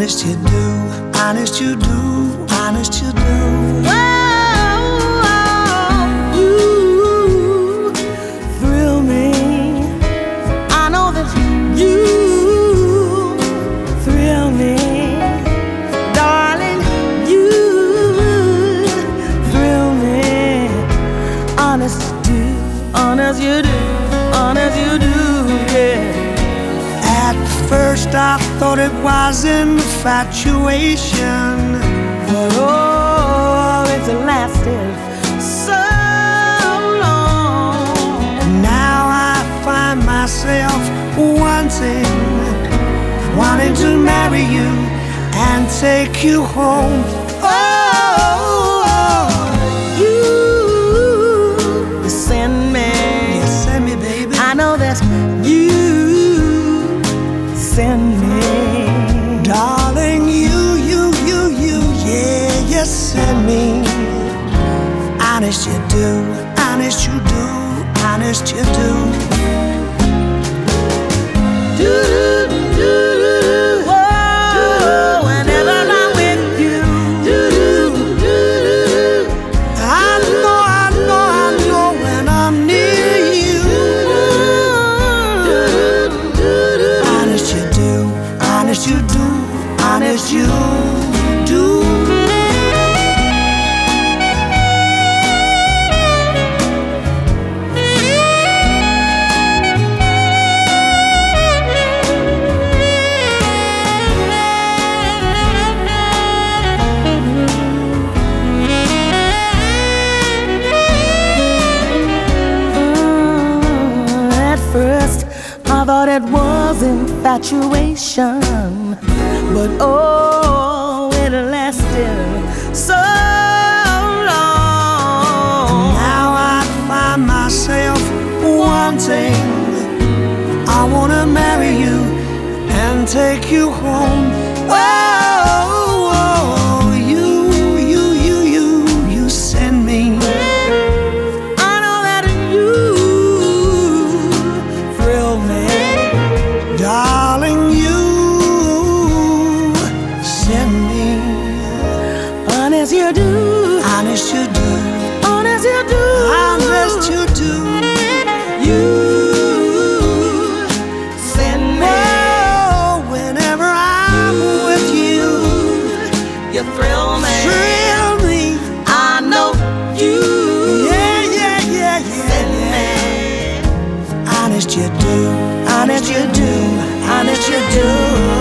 honest you do, honest you do, honest you do. First I thought it was infatuation. But oh, it's lasted so long. Now I find myself wanting, wanting to marry you and take you home. Oh, Honest you do, honest you do, honest you do. Do, do, do, Whoa, whenever I'm with you. Do, do, do, do. I know, I know, I know when I'm near you. Do do do do. Honest you do, honest you do, honest you I thought it was infatuation, but oh, it lasted so long. Now I find myself wanting. I wanna marry you and take you home. honest you do, honest you do.